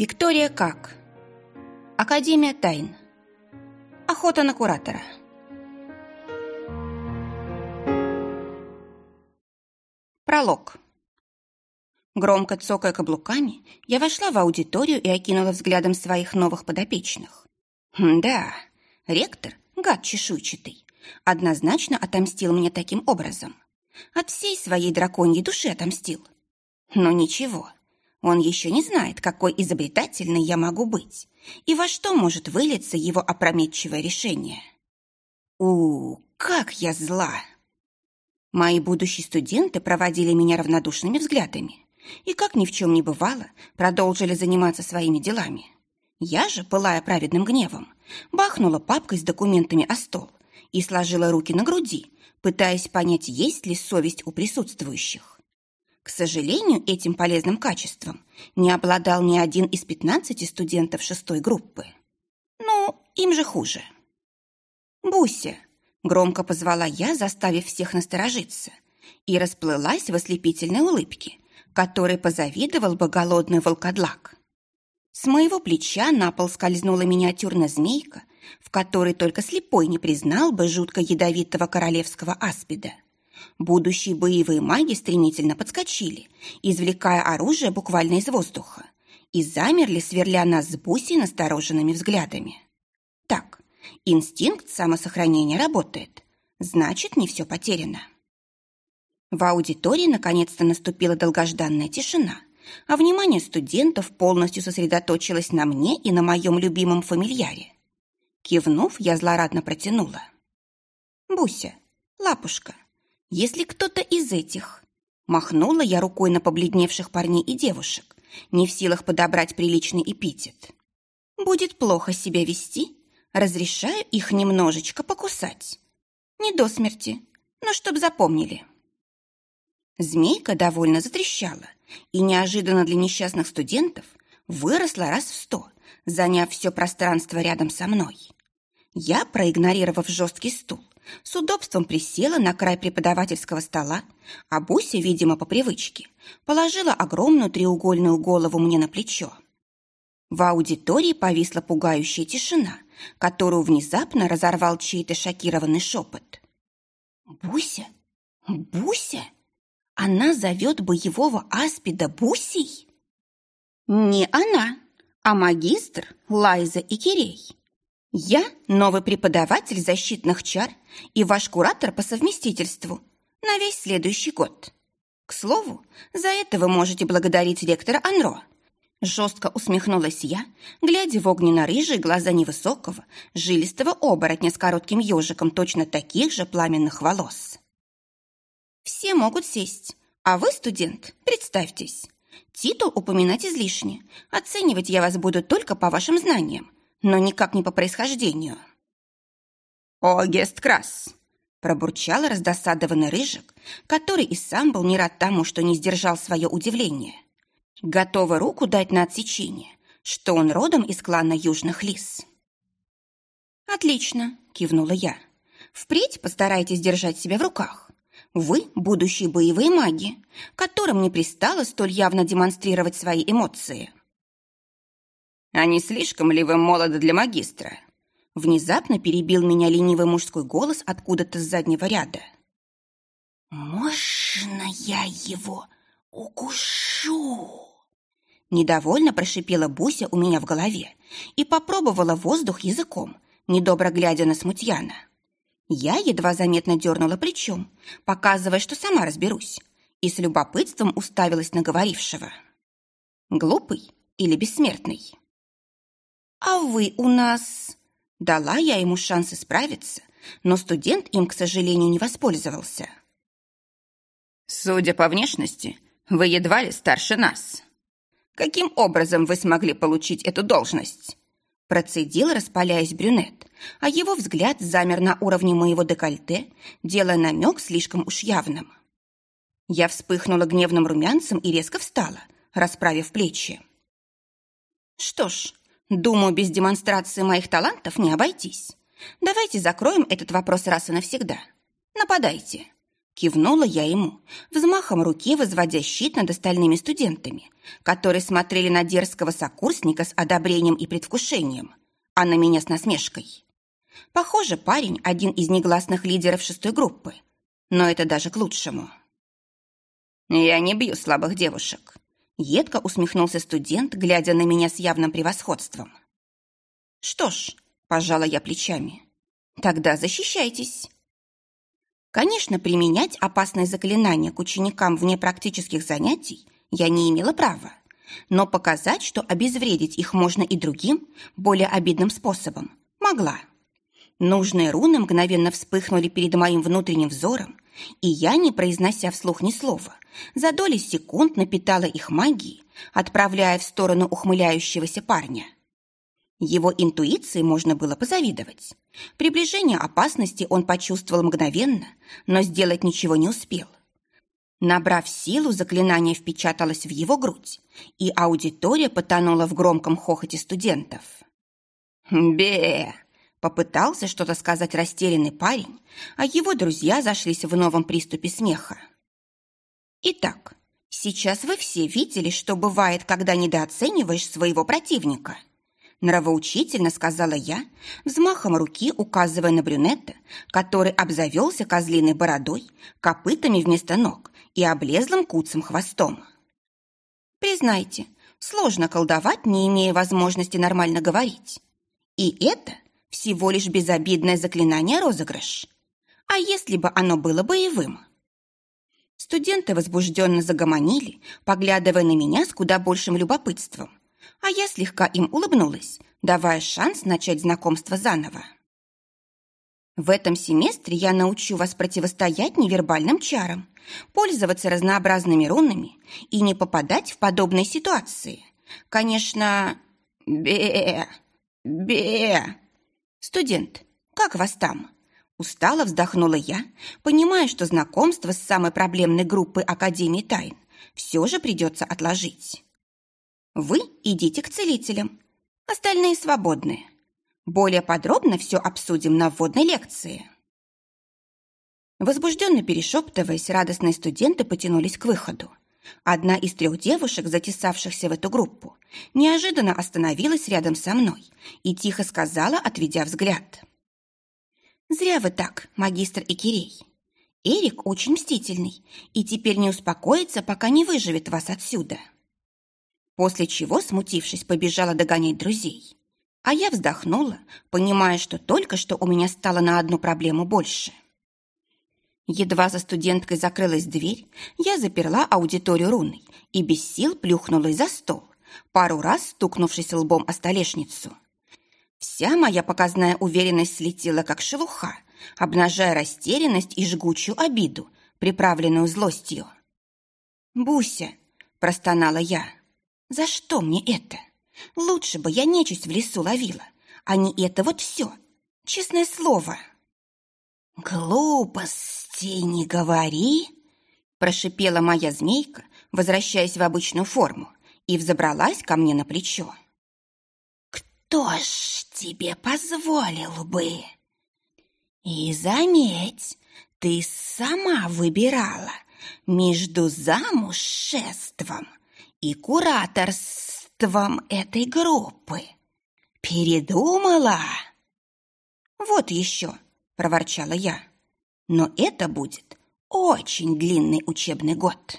Виктория Как. Академия тайн. Охота на куратора. Пролог. Громко цокая каблуками, я вошла в аудиторию и окинула взглядом своих новых подопечных. Да, ректор, гад чешуйчатый, однозначно отомстил мне таким образом. От всей своей драконьей души отомстил. Но ничего, он еще не знает, какой изобретательной я могу быть и во что может вылиться его опрометчивое решение. У, как я зла! Мои будущие студенты проводили меня равнодушными взглядами и, как ни в чем не бывало, продолжили заниматься своими делами. Я же, пылая праведным гневом, бахнула папкой с документами о стол и сложила руки на груди, пытаясь понять, есть ли совесть у присутствующих. К сожалению, этим полезным качеством не обладал ни один из пятнадцати студентов шестой группы. Ну, им же хуже. «Буся!» — громко позвала я, заставив всех насторожиться, и расплылась в ослепительной улыбке, которой позавидовал бы голодный волкодлак. С моего плеча на пол скользнула миниатюрная змейка, в которой только слепой не признал бы жутко ядовитого королевского аспида — Будущие боевые маги стремительно подскочили, извлекая оружие буквально из воздуха, и замерли, сверля нас с Бусей настороженными взглядами. Так, инстинкт самосохранения работает. Значит, не все потеряно. В аудитории наконец-то наступила долгожданная тишина, а внимание студентов полностью сосредоточилось на мне и на моем любимом фамильяре. Кивнув, я злорадно протянула. «Буся, лапушка, если кто-то из этих...» Махнула я рукой на побледневших парней и девушек, не в силах подобрать приличный эпитет. «Будет плохо себя вести, разрешаю их немножечко покусать. Не до смерти, но чтоб запомнили». Змейка довольно затрещала и неожиданно для несчастных студентов выросла раз в сто, заняв все пространство рядом со мной. Я, проигнорировав жесткий стул, с удобством присела на край преподавательского стола, а Буся, видимо, по привычке, положила огромную треугольную голову мне на плечо. В аудитории повисла пугающая тишина, которую внезапно разорвал чей-то шокированный шепот. «Буся? Буся? Она зовет боевого аспида Бусей?» «Не она, а магистр Лайза и Кирей. Я новый преподаватель защитных чар и ваш куратор по совместительству на весь следующий год. К слову, за это вы можете благодарить ректора Анро. Жестко усмехнулась я, глядя в огненно-рыжие глаза невысокого, жилистого оборотня с коротким ежиком точно таких же пламенных волос. Все могут сесть, а вы, студент, представьтесь. Титул упоминать излишне. Оценивать я вас буду только по вашим знаниям, но никак не по происхождению. «О, Гесткрас!» – пробурчал раздосадованный Рыжик, который и сам был не рад тому, что не сдержал свое удивление. Готовый руку дать на отсечение, что он родом из клана Южных Лис. «Отлично!» – кивнула я. «Впредь постарайтесь держать себя в руках. Вы – будущие боевые маги, которым не пристало столь явно демонстрировать свои эмоции». А не слишком ли вы молоды для магистра?» Внезапно перебил меня ленивый мужской голос откуда-то с заднего ряда. «Можно я его укушу?» Недовольно прошипела Буся у меня в голове и попробовала воздух языком, недобро глядя на смутьяна. Я едва заметно дернула плечом, показывая, что сама разберусь, и с любопытством уставилась на говорившего. Глупый или бессмертный? «А вы у нас...» Дала я ему шанс исправиться, но студент им, к сожалению, не воспользовался. «Судя по внешности, вы едва ли старше нас. Каким образом вы смогли получить эту должность?» Процедил, распаляясь брюнет, а его взгляд замер на уровне моего декольте, делая намек слишком уж явным. Я вспыхнула гневным румянцем и резко встала, расправив плечи. «Что ж, Думаю, без демонстрации моих талантов не обойтись. Давайте закроем этот вопрос раз и навсегда. Нападайте. Кивнула я ему, взмахом руки возводя щит над остальными студентами, которые смотрели на дерзкого сокурсника с одобрением и предвкушением, а на меня с насмешкой. Похоже, парень – один из негласных лидеров шестой группы, но это даже к лучшему. «Я не бью слабых девушек», – едко усмехнулся студент, глядя на меня с явным превосходством. «Что ж», – пожала я плечами, – «тогда защищайтесь». Конечно, применять опасные заклинания к ученикам вне практических занятий я не имела права, но показать, что обезвредить их можно и другим, более обидным способом, могла. Нужные руны мгновенно вспыхнули перед моим внутренним взором, и я, не произнося вслух ни слова, за доли секунд напитала их магией, отправляя в сторону ухмыляющегося парня. Его интуиции можно было позавидовать. Приближение опасности он почувствовал мгновенно, но сделать ничего не успел. Набрав силу, заклинание впечаталось в его грудь, и аудитория потонула в громком хохоте студентов. «Бе!» – попытался что-то сказать растерянный парень, а его друзья зашлись в новом приступе смеха. «Итак, сейчас вы все видели, что бывает, когда недооцениваешь своего противника – Нравоучительно сказала я, взмахом руки указывая на брюнета, который обзавелся козлиной бородой, копытами вместо ног и облезлым куцым хвостом. Признайте, сложно колдовать, не имея возможности нормально говорить. И это всего лишь безобидное заклинание розыгрыш. А если бы оно было боевым? Студенты возбужденно загомонили, поглядывая на меня с куда большим любопытством а я слегка им улыбнулась, давая шанс начать знакомство заново. В этом семестре я научу вас противостоять невербальным чарам, пользоваться разнообразными рунами и не попадать в подобные ситуации. Конечно, бе, бе. Студент, как вас там? Устало вздохнула я, понимая, что знакомство с самой проблемной группой Академии тайн все же придется отложить. Вы идите к целителям. Остальные свободны. Более подробно все обсудим на вводной лекции. Возбужденно перешептываясь, радостные студенты потянулись к выходу. Одна из трех девушек, затесавшихся в эту группу, неожиданно остановилась рядом со мной и тихо сказала, отведя взгляд. «Зря вы так, магистр Экирей. Эрик очень мстительный и теперь не успокоится, пока не выживет вас отсюда» после чего, смутившись, побежала догонять друзей. А я вздохнула, понимая, что только что у меня стало на одну проблему больше. Едва за студенткой закрылась дверь, я заперла аудиторию руной и без сил плюхнулась за стол, пару раз стукнувшись лбом о столешницу. Вся моя показная уверенность слетела, как шелуха, обнажая растерянность и жгучую обиду, приправленную злостью. «Буся!» – простонала я. За что мне это? Лучше бы я нечисть в лесу ловила, а не это вот все. Честное слово. Глупостей не говори, прошипела моя змейка, возвращаясь в обычную форму, и взобралась ко мне на плечо. Кто ж тебе позволил бы? И заметь, ты сама выбирала между замужеством и кураторством этой группы. Передумала? Вот еще, проворчала я. Но это будет очень длинный учебный год.